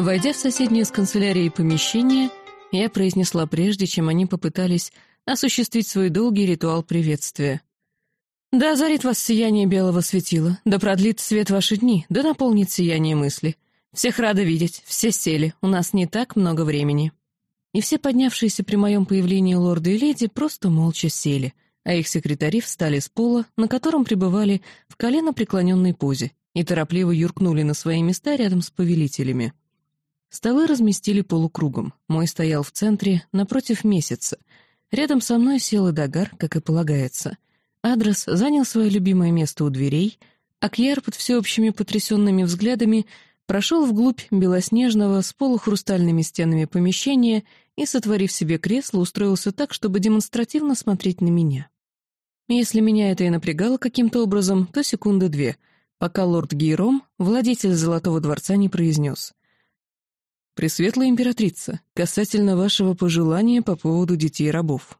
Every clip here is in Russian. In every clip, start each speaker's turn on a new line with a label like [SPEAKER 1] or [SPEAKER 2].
[SPEAKER 1] Войдя в соседнее с канцелярией помещение, я произнесла прежде, чем они попытались осуществить свой долгий ритуал приветствия. «Да озарит вас сияние белого светила, да продлит свет ваши дни, да наполнит сияние мысли. Всех рада видеть, все сели, у нас не так много времени». И все поднявшиеся при моем появлении лорды и леди просто молча сели, а их секретари встали с пола, на котором пребывали в колено преклоненной позе, и торопливо юркнули на свои места рядом с повелителями. Столы разместили полукругом. Мой стоял в центре, напротив месяца. Рядом со мной сел Эдагар, как и полагается. Адрес занял свое любимое место у дверей, а Кьяр под всеобщими потрясенными взглядами прошел вглубь белоснежного с полухрустальными стенами помещения и, сотворив себе кресло, устроился так, чтобы демонстративно смотреть на меня. Если меня это и напрягало каким-то образом, то секунды две, пока лорд Гейром, владетель Золотого дворца, не произнес. «Пресветлая императрица, касательно вашего пожелания по поводу детей-рабов».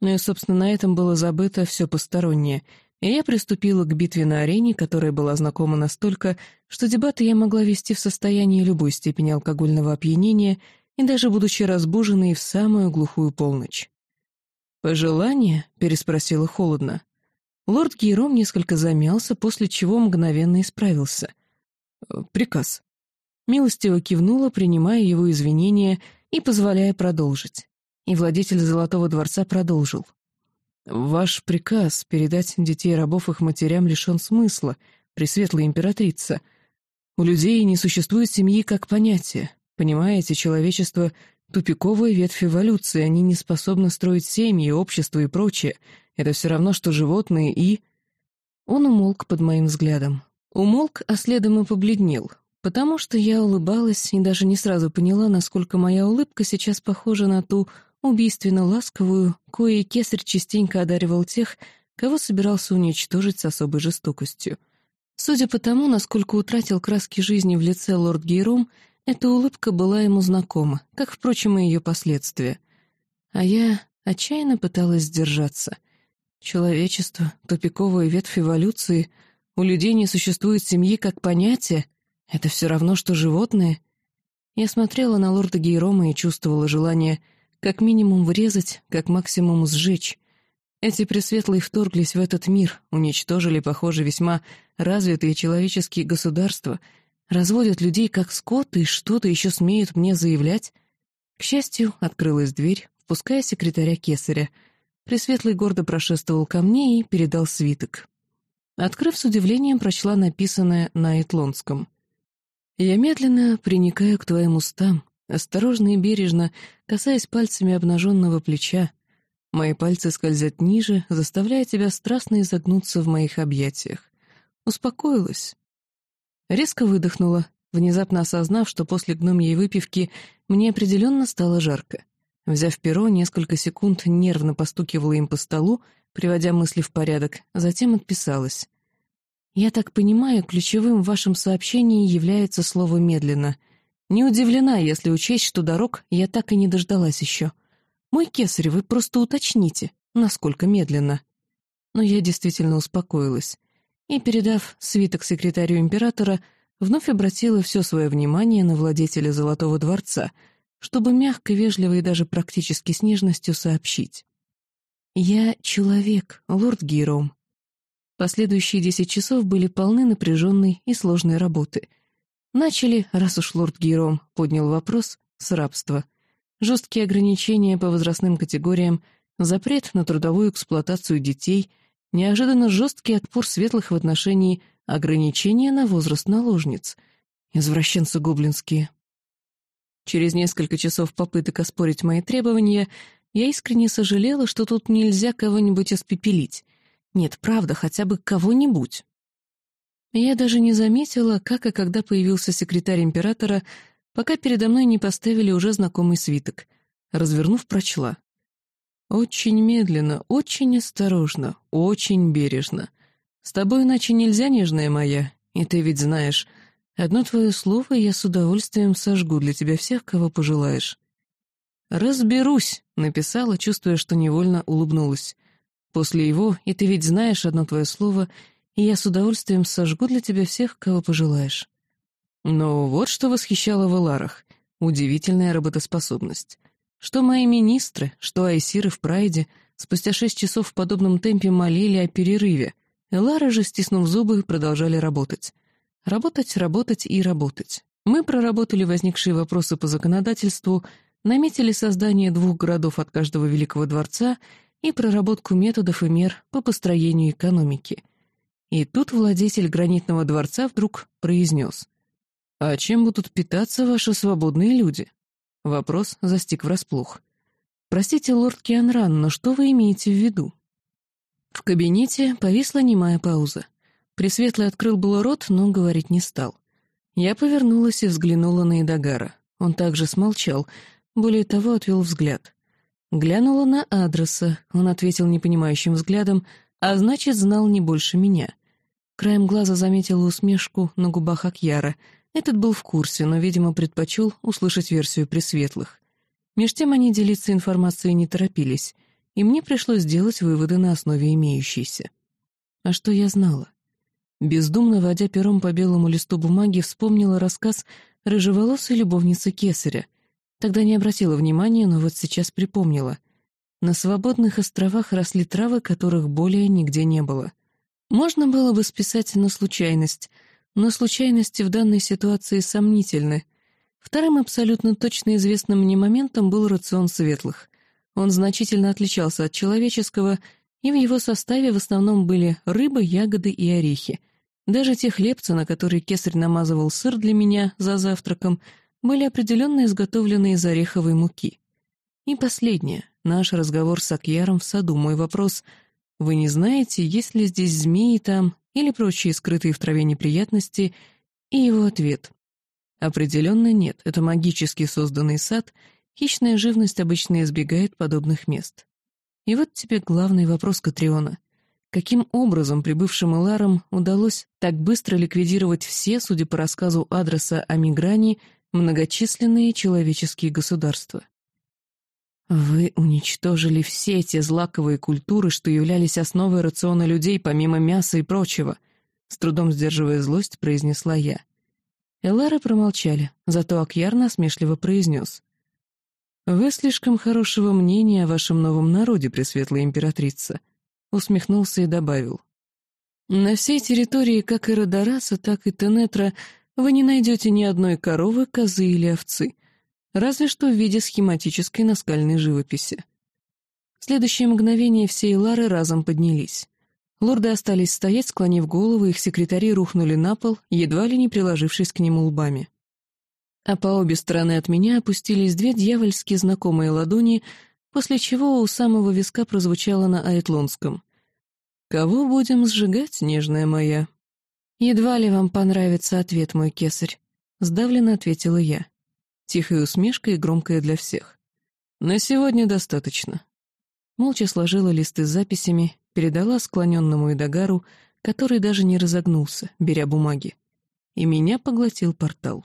[SPEAKER 1] Ну и, собственно, на этом было забыто все постороннее, и я приступила к битве на арене, которая была знакома настолько, что дебаты я могла вести в состоянии любой степени алкогольного опьянения и даже будучи разбуженной в самую глухую полночь. «Пожелание?» — переспросила холодно. Лорд Гейром несколько замялся, после чего мгновенно исправился. «Приказ». Милостиво кивнула, принимая его извинения и позволяя продолжить. И владетель Золотого дворца продолжил. «Ваш приказ передать детей рабов их матерям лишен смысла, Пресветлая императрица. У людей не существует семьи как понятия. Понимаете, человечество — тупиковая ветвь эволюции, они не способны строить семьи, общество и прочее. Это все равно, что животные и...» Он умолк под моим взглядом. Умолк, а следом и побледнел, потому что я улыбалась и даже не сразу поняла, насколько моя улыбка сейчас похожа на ту убийственно ласковую, коей кесарь частенько одаривал тех, кого собирался уничтожить с особой жестокостью. Судя по тому, насколько утратил краски жизни в лице лорд Гейром, эта улыбка была ему знакома, как, впрочем, и ее последствия. А я отчаянно пыталась сдержаться. Человечество, тупиковая ветвь эволюции, у людей не существует семьи как понятия, это все равно, что животные. Я смотрела на лорда Гейрома и чувствовала желание как минимум врезать, как максимум сжечь. Эти пресветлые вторглись в этот мир, уничтожили, похоже, весьма развитые человеческие государства, разводят людей как скот и что-то еще смеют мне заявлять. К счастью, открылась дверь, впуская секретаря кесаря. Пресветлый гордо прошествовал ко мне и передал свиток. Открыв с удивлением, прочла написанное на этлонском. Я медленно приникаю к твоим устам, осторожно и бережно, касаясь пальцами обнаженного плеча. Мои пальцы скользят ниже, заставляя тебя страстно изогнуться в моих объятиях. Успокоилась. Резко выдохнула, внезапно осознав, что после гномьей выпивки мне определенно стало жарко. Взяв перо, несколько секунд нервно постукивала им по столу, приводя мысли в порядок, затем отписалась. Я так понимаю, ключевым в вашем сообщении является слово «медленно». Не удивлена, если учесть, что дорог я так и не дождалась еще. Мой кесарь, вы просто уточните, насколько медленно. Но я действительно успокоилась. И, передав свиток секретарю императора, вновь обратила все свое внимание на владетеля Золотого дворца, чтобы мягко, вежливо и даже практически с нежностью сообщить. «Я человек, лорд Гиром, Последующие десять часов были полны напряженной и сложной работы. Начали, раз уж лорд Гейром поднял вопрос, с рабства. Жесткие ограничения по возрастным категориям, запрет на трудовую эксплуатацию детей, неожиданно жесткий отпор светлых в отношении ограничения на возраст наложниц. Извращенцы гоблинские. Через несколько часов попыток оспорить мои требования, я искренне сожалела, что тут нельзя кого-нибудь испепелить — нет, правда, хотя бы кого-нибудь. Я даже не заметила, как и когда появился секретарь императора, пока передо мной не поставили уже знакомый свиток. Развернув, прочла. «Очень медленно, очень осторожно, очень бережно. С тобой иначе нельзя, нежная моя, и ты ведь знаешь, одно твое слово я с удовольствием сожгу для тебя всех, кого пожелаешь». «Разберусь», — написала, чувствуя, что невольно улыбнулась. После его, и ты ведь знаешь одно твое слово, и я с удовольствием сожгу для тебя всех, кого пожелаешь. Но вот что восхищало в Эларах — удивительная работоспособность. Что мои министры, что айсиры в Прайде спустя шесть часов в подобном темпе молили о перерыве. Элары же, стиснув зубы, продолжали работать. Работать, работать и работать. Мы проработали возникшие вопросы по законодательству, наметили создание двух городов от каждого великого дворца и проработку методов и мер по построению экономики. И тут владетель гранитного дворца вдруг произнес. «А чем будут питаться ваши свободные люди?» Вопрос застиг врасплох. «Простите, лорд Кианран, но что вы имеете в виду?» В кабинете повисла немая пауза. Пресветлый открыл было рот, но говорить не стал. Я повернулась и взглянула на Идагара. Он также смолчал, более того, отвел взгляд. Глянула на адреса, он ответил непонимающим взглядом, а значит, знал не больше меня. Краем глаза заметила усмешку на губах Акьяра — этот был в курсе, но, видимо, предпочел услышать версию Пресветлых. Меж тем они делиться информацией не торопились, и мне пришлось сделать выводы на основе имеющейся. А что я знала? Бездумно водя пером по белому листу бумаги, вспомнила рассказ рыжеволосой любовницы Кесаря. Тогда не обратила внимания, но вот сейчас припомнила. На свободных островах росли травы, которых более нигде не было. Можно было бы списать на случайность — но случайности в данной ситуации сомнительны. Вторым абсолютно точно известным мне моментом был рацион светлых. Он значительно отличался от человеческого, и в его составе в основном были рыба, ягоды и орехи. Даже те хлебцы, на которые кесарь намазывал сыр для меня за завтраком, были определенно изготовлены из ореховой муки. И последнее, наш разговор с Акьяром в саду, мой вопрос «Вы не знаете, есть ли здесь змеи там или прочие скрытые в траве неприятности, и его ответ. Определенно нет, это магически созданный сад, хищная живность обычно избегает подобных мест. И вот тебе главный вопрос Катриона. Каким образом прибывшим Эларам удалось так быстро ликвидировать все, судя по рассказу адреса о Миграни, многочисленные человеческие государства? Вы уничтожили все те злаковые культуры, что являлись основой рациона людей, помимо мяса и прочего. С трудом сдерживая злость, произнесла я. Элары промолчали, зато Акьяр насмешливо произнес. «Вы слишком хорошего мнения о вашем новом народе, Пресветлая Императрица», усмехнулся и добавил. «На всей территории как и Родораса, так и Тенетра вы не найдете ни одной коровы, козы или овцы разве что в виде схематической наскальной живописи. В следующее мгновение все Илары разом поднялись. Лорды остались стоять, склонив головы, их секретари рухнули на пол, едва ли не приложившись к нему лбами. А по обе стороны от меня опустились две дьявольски знакомые ладони, после чего у самого виска прозвучало на айтлонском. «Кого будем сжигать, нежная моя?» «Едва ли вам понравится ответ, мой кесарь», — сдавленно ответила я. Тихая усмешка и громкая для всех. «На сегодня достаточно». Молча сложила листы с записями, передала склоненному Идагару, который даже не разогнулся, беря бумаги. И меня поглотил портал.